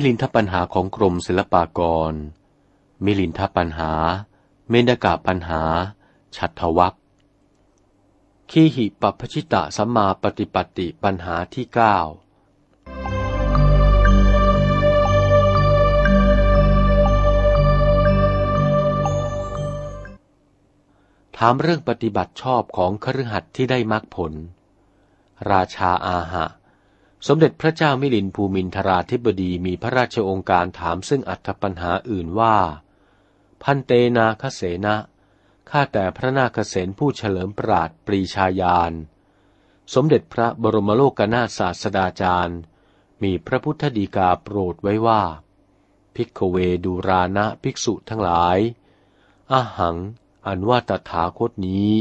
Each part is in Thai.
มิลินทปัญหาของกรมศิลปากร มิลินทปัญหา เมนกาปัญหา ฉัตรวัคขีหิปปชิตะสัมมาปฏิปติปัญหาที่เก้าถามเรื่องปฏิบัติชอบของคฤหัสถ์ที่ได้มรรคผล ราชาอาหะ สมเด็จพระเจ้ามิลินภูมินทราธิบดีมีพระราชองค์การถามซึ่งอัตปัญหาอื่นว่า พันเตนาคเสนะข้าแต่พระนาคเษนผู้เฉลิมปราดปรีชาญาณ สมเด็จพระบรมโลกนาถศาสดาจารย์ มีพระพุทธดีกาโปรดไว้ว่า ภิกขเวดูรานะภิกษุทั้งหลาย อาหัง อันว่าตถาคตนี้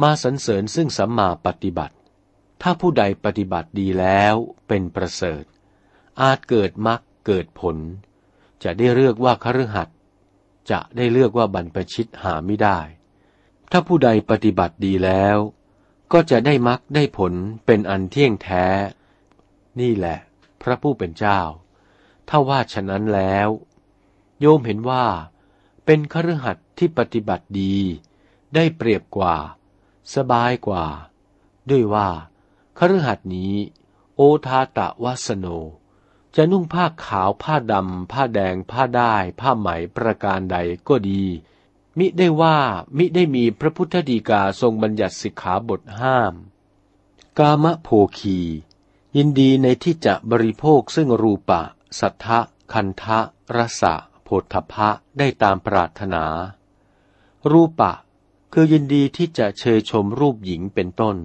มาสรรเสริญซึ่งสัมมาปฏิบัติ ถ้าผู้ใดปฏิบัติดีแล้วเป็นประเสริฐ อาจเกิดมรรคเกิดผล จะได้เรียกว่าคฤหัสถ์จะได้เลือกว่าบรรพชิตหาไม่ได้ ถ้าผู้ใดปฏิบัติดีแล้ว ก็จะได้มรรคได้ผลเป็นอันเที่ยงแท้ นี่แหละ พระผู้เป็นเจ้า ถ้าว่าฉะนั้นแล้ว โยมเห็นว่า เป็นคฤหัสถ์ที่ปฏิบัติดี ได้เปรียบกว่า สบายกว่า ด้วยว่า คฤหัสนี้ โอทาตะวัสโน จะนุ่งผ้าขาวผ้าดำ ผ้าแดง ผ้าได้ผ้าไหมประการใดก็ดี มิได้ว่ามิได้มีพระพุทธดีกาทรงบัญญัติสิกขาบทห้าม กามะโภคี ยินดีในที่จะบริโภคซึ่งรูปะ สัทธะ คันทะรสะโพธพะได้ตามปรารถนา รูปะ คือยินดีที่จะเชยชมรูปหญิงเป็นต้น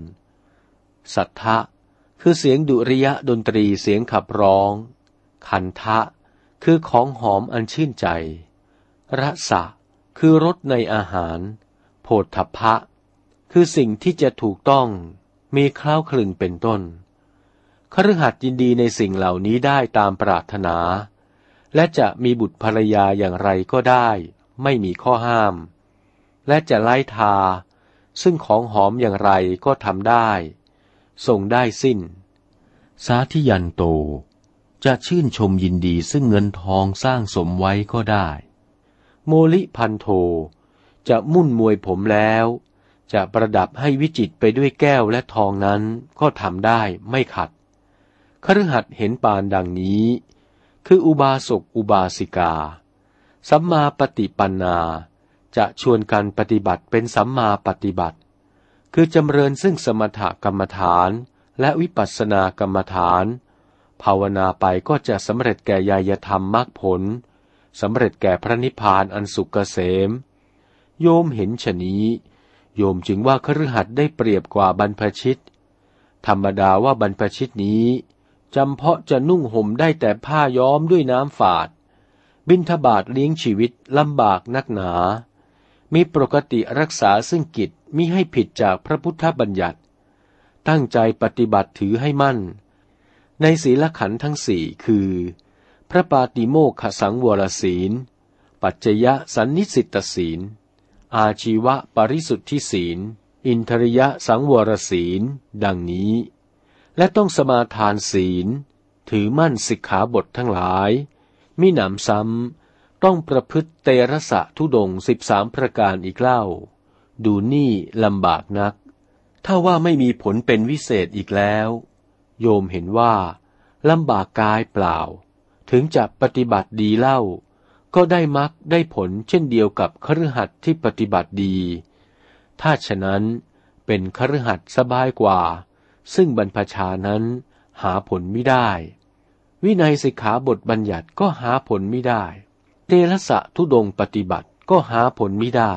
สัทธะ คือเสียงดุริยะดนตรีเสียงขับร้อง คันทะ คือของหอมอันชื่นใจ รสะ คือรสในอาหาร โพธพะ คือสิ่งที่จะถูกต้อง มีคล้าวคลึงเป็นต้นคฤหัสถ์ยินดีในสิ่งเหล่านี้ได้ตามปรารถนา และจะมีบุตรภรรยาอย่างไรก็ได้ ไม่มีข้อห้าม และจะไล่ทา ซึ่งของหอมอย่างไรก็ทำได้ ส่งได้สิ้น สาธิยันโต จะชื่นชมยินดีซึ่งเงินทองสร้างสมไว้ก็ได้ โมลิพันโท จะมุ่นมวยผมแล้ว จะประดับให้วิจิตไปด้วยแก้วและทองนั้นก็ทำได้ไม่ขัดคฤหัสเห็นปานดังนี้ คืออุบาสกอุบาสิกา สัมมาปฏิปันนา จะชวนกันปฏิบัติเป็นสัมมาปฏิบัติ คือจำเริญซึ่งสมถกรรมฐานและวิปัสสนากรรมฐาน ภาวนาไปก็จะสำเร็จแก่ยายธรรมมรรคผลสำเร็จแก่พระนิพพานอันสุกเกษม โยมเห็นชนี้ โยมจึงว่าคฤหัสถ์ได้เปรียบกว่าบรรพชิต ธรรมดาว่าบรรพชิตนี้จำเพาะจะนุ่งห่มได้แต่ผ้าย้อมด้วยน้ำฝาด บินทบาทเลี้ยงชีวิตลำบากนักหนา มีปกติรักษาซึ่งกิจ มิให้ผิดจากพระพุทธบัญญัติ ตั้งใจปฏิบัติถือให้มั่น ในศีลขันธ์ทั้งสี่คือ พระปาติโมกขสังวรศีล ปัจจยะสันนิสิตศีล อาชีวะปริสุทธิศีล อินทริยะสังวรศีล ดังนี้ และต้องสมาทานศีล ถือมั่นสิกขาบททั้งหลายมิหนำซ้ำต้องประพฤติเตระสะทุดงสิบสามประการอีกเล่า ดูนี่ลำบากนัก ถ้าว่าไม่มีผลเป็นวิเศษอีกแล้ว โยมเห็นว่าลำบากกายเปล่า ถึงจะปฏิบัติดีเล่า ก็ได้มักได้ผลเช่นเดียวกับคฤหัสถ์ที่ปฏิบัติดี ถ้าฉะนั้นเป็นคฤหัสถ์สบายกว่า ซึ่งบรรพชานั้นหาผลไม่ได้ วินัยสิกขาบทบัญญัติก็หาผลไม่ได้เตระสะทุดงปฏิบัติก็หาผลไม่ได้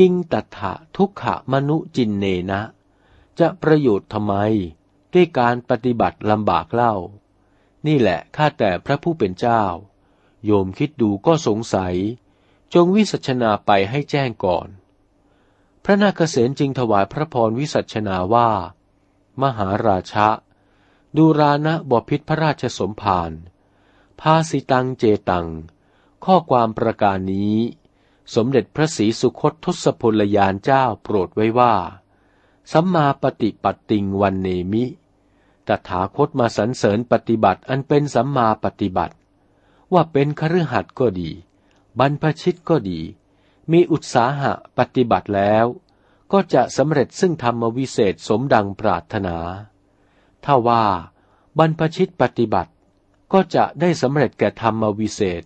กิงตัถะทุกขะมนุจินเนนะ จะประโยชน์ทำไม ด้วยการปฏิบัติลำบากเล่า นี่แหละข้าแต่พระผู้เป็นเจ้า โยมคิดดูก็สงสัย จงวิสัชนาไปให้แจ้งก่อน พระนาคเษนจึงถวายพระพรวิสัชนาว่า มหาราชะดูรานะบพิษพระราชสมภารภาสิตังเจตัง ข้อความประการนี้ สมเด็จพระศรีสุคตทศพลยานเจ้าโปรดไว้ว่า สัมมาปฏิปัติงวันเนมิ ตถาคตมาสรรเสริญปฏิบัติอันเป็นสัมมาปฏิบัติ ว่าเป็นคฤหัสถ์ก็ดี บรรพชิตก็ดี มีอุตสาหะปฏิบัติแล้ว ก็จะสำเร็จซึ่งธรรมวิเศษสมดังปรารถนา ถ้าว่าบรรพชิตปฏิบัติก็จะได้สำเร็จแก่ธรรมวิเศษ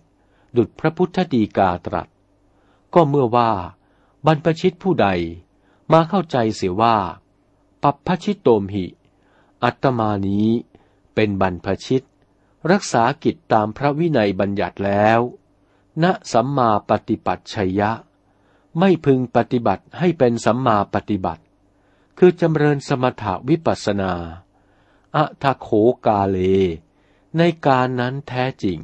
ดุจพระพุทธดีกาตรัส ก็เมื่อว่า บรรพชิตผู้ใดมาเข้าใจเสียว่า ปัปพชิตโตมหิ อัตมานี้เป็นบรรพชิต รักษากิจตามพระวินัยบัญญัติแล้ว ณสัมมาปฏิปัติชัยยะ ไม่พึงปฏิบัติให้เป็นสัมมาปฏิบัติ คือจำเริญสมถาวิปัสสนาอะทะโขกาเล ในการนั้นแท้จริง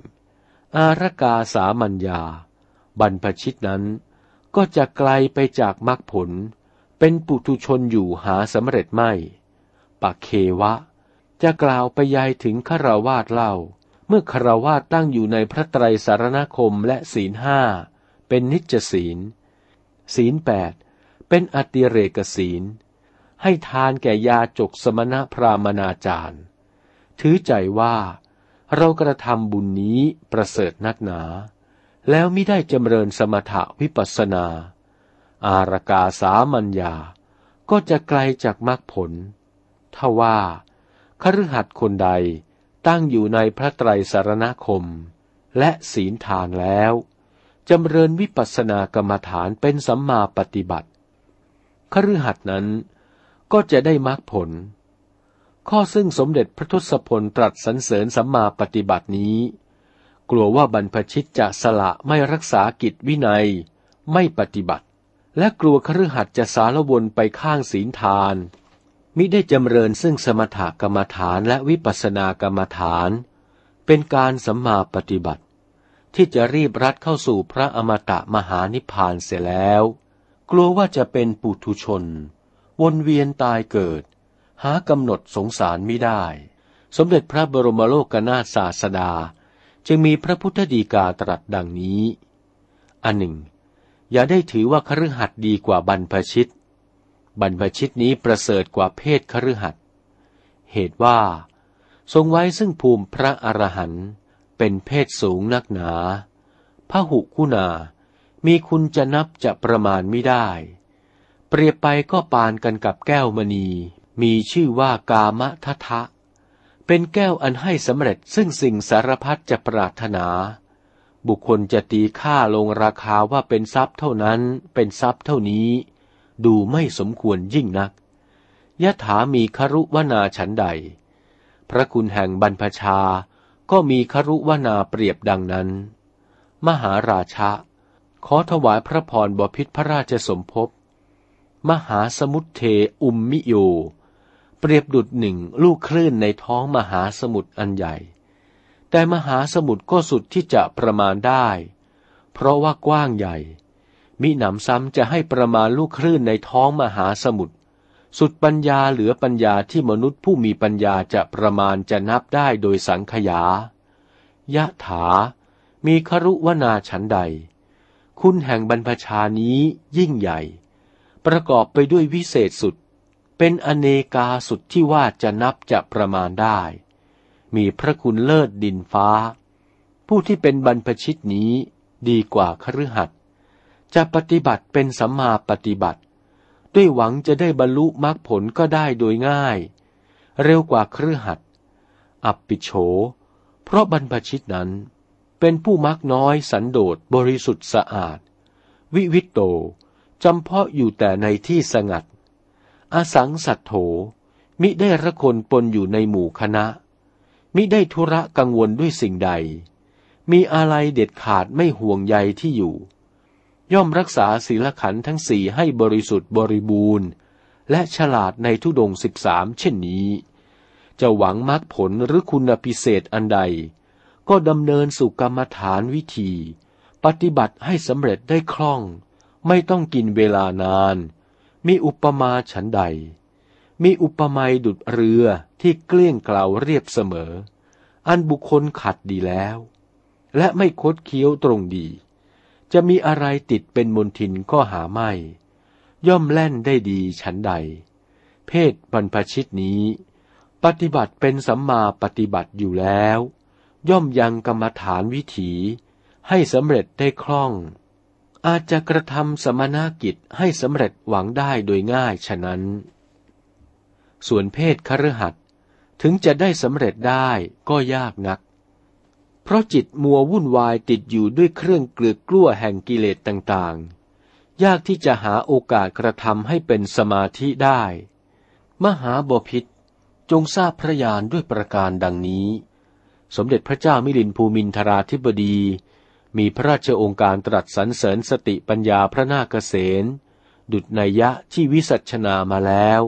อารกาสามัญญา บรรพชิตนั้น ก็จะไกลไปจากมรรคผล เป็นปุถุชนอยู่หาสำเร็จไม่ปะเควะ จะกล่าวไปยายถึงคารวาสเล่า เมื่อคารวาสตั้งอยู่ในพระไตรสารณคมและศีลห้า เป็นนิจศีล ศีลแปด เป็นอติเรกศีล ให้ทานแก่ยาจกสมณพรามนาจารย์ ถือใจว่าเรากระทำบุญนี้ประเสริฐนักหนา แล้วม่ได้จำเริญสมถะวิปัสนา อารกาสามัญญา ก็จะไกลจากมรรคผลทว่าคฤหัสถ์คนใดตั้งอยู่ในพระไตรสารณคม และศีลทานแล้วจำเริญวิปัสสนากรรมฐานเป็นสัมมาปฏิบัติ คฤหัสถ์นั้นก็จะได้มรรคผล ข้อซึ่งสมเด็จพระทศพลตรัสสรรเสริญสัมมาปฏิบัตินี้ กลัวว่าบรรพชิตจะสละไม่รักษากิจวินัย ไม่ปฏิบัติ และกลัวคฤหัสถ์จะสารวนไปข้างศีลทาน มิได้จำเริญซึ่งสมถกรรมฐานและวิปัสสนากรรมฐาน เป็นการสัมมาปฏิบัติ ที่จะรีบรัดเข้าสู่พระอมตะมหานิพพานเสียแล้ว กลัวว่าจะเป็นปุถุชน วนเวียนตายเกิด หากำหนดสงสารไม่ได้ สมเด็จพระบรมโลกนาถศาสดา จึงมีพระพุทธดีกาตรัสดังนี้ อันหนึ่ง อย่าได้ถือว่าคฤหัสถ์ดีกว่าบรรพชิต บรรพชิตนี้ประเสริฐกว่าเพศคฤหัสถ์เหตุว่า ทรงไว้ซึ่งภูมิพระอรหันต์เป็นเพศสูงนักหนาพระหุคุณา มีคุณจะนับจะประมาณไม่ได้ เปรียบไปก็ปานกันกับแก้วมณี มีชื่อว่ากามททะ เป็นแก้วอันให้สำเร็จซึ่งสิ่งสารพัดจะปรารถนา บุคคลจะตีค่าลงราคาว่าเป็นทรัพย์เท่านั้น เป็นทรัพย์เท่านี้ ดูไม่สมควรยิ่งนักยะถามีครุวนาฉันใด พระคุณแห่งบรรพชา ก็มีครุวนาเปรียบดังนั้น มหาราชะ ขอถวายพระพรบพิษพระราชสมภพ มหาสมุทเทอุมมิโย เปรียบดุดหนึ่งลูกคลื่นในท้องมหาสมุทรอันใหญ่ แต่มหาสมุทรก็สุดที่จะประมาณได้ เพราะว่ากว้างใหญ่ มิหนำซ้ำจะให้ประมาณลูกคลื่นในท้องมหาสมุทรสุดปัญญาเหลือปัญญาที่มนุษย์ผู้มีปัญญาจะประมาณจะนับได้โดยสังขยา ยะถา มีครุวนาฉันใด คุณแห่งบรรพชานี้ยิ่งใหญ่ ประกอบไปด้วยวิเศษสุด เป็นอเนกาสุดที่ว่าจะนับจะประมาณได้ มีพระคุณเลิศดินฟ้า ผู้ที่เป็นบรรพชิตนี้ดีกว่าคฤหัสถ์จะปฏิบัติเป็นสัมมาปฏิบัติ ด้วยหวังจะได้บรรลุมรรคผลก็ได้โดยง่าย เร็วกว่าคฤหัสถ์อัปปิโฉเพราะบรรพชิตนั้น เป็นผู้มักน้อยสันโดษบริสุทธิ์สะอาด วิวิตโตจำเพาะอยู่แต่ในที่สงัด อาสังสัตโถ มิได้ระคนปนอยู่ในหมู่คณะ มิได้ธุระกังวลด้วยสิ่งใด มีอะไรเด็ดขาดไม่ห่วงใยที่อยู่ ย่อมรักษาศีลขันทั้งสี่ให้บริสุทธิ์บริบูรณ์ และฉลาดในทุดงสิบสามเช่นนี้ จะหวังมรรคผลหรือคุณพิเศษอันใด ก็ดำเนินสู่กรรมฐานวิธี ปฏิบัติให้สำเร็จได้คล่อง ไม่ต้องกินเวลานาน มีอุปมาฉันใด มีอุปมาดุดเรือที่เกลี้ยงกล่าวเรียบเสมอ อันบุคคลขัดดีแล้ว และไม่คดเคี้ยวตรงดี จะมีอะไรติดเป็นมนทินก็หาไม่ ย่อมแล่นได้ดีฉันใด เพศบรรพชิตนี้ ปฏิบัติเป็นสัมมาปฏิบัติอยู่แล้ว ย่อมยังกรรมฐานวิถีให้สำเร็จได้คล่อง อาจจะกระทำสมณกิจให้สำเร็จหวังได้โดยง่ายฉะนั้น ส่วนเพศคฤหัสถึงจะได้สำเร็จได้ก็ยากนัก เพราะจิตมัววุ่นวายติดอยู่ด้วยเครื่องเกลือกลั้วแห่งกิเลสต่างๆ ยากที่จะหาโอกาสกระทำให้เป็นสมาธิได้ มหาบพิษจงทราบพระญาณด้วยประการดังนี้ สมเด็จพระเจ้ามิลินภูมินทราธิบดี มีพระราชองค์การตรัสสรรเสริญสติปัญญาพระนาคเษนดุจนัยยะที่วิสัชนามาแล้ว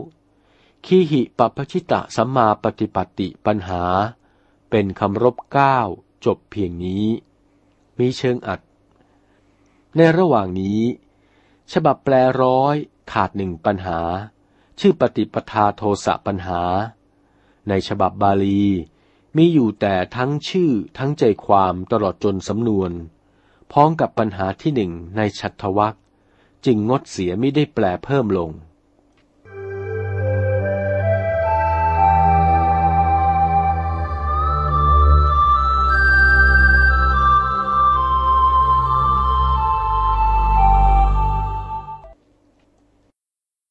ขีหิปปชิตะสัมมาปฏิปติปัญหา เป็นคำรบเก้าจบเพียงนี้ มีเชิงอัด ในระหว่างนี้ ฉบับแปลร้อยขาดหนึ่งปัญหา ชื่อปฏิปทาโทสะปัญหา ในฉบับบาลี มีอยู่แต่ทั้งชื่อทั้งใจความตลอดจนสำนวน พ้องกับปัญหาที่หนึ่งในชัตวักจึงงดเสียไม่ได้แปลเพิ่มลง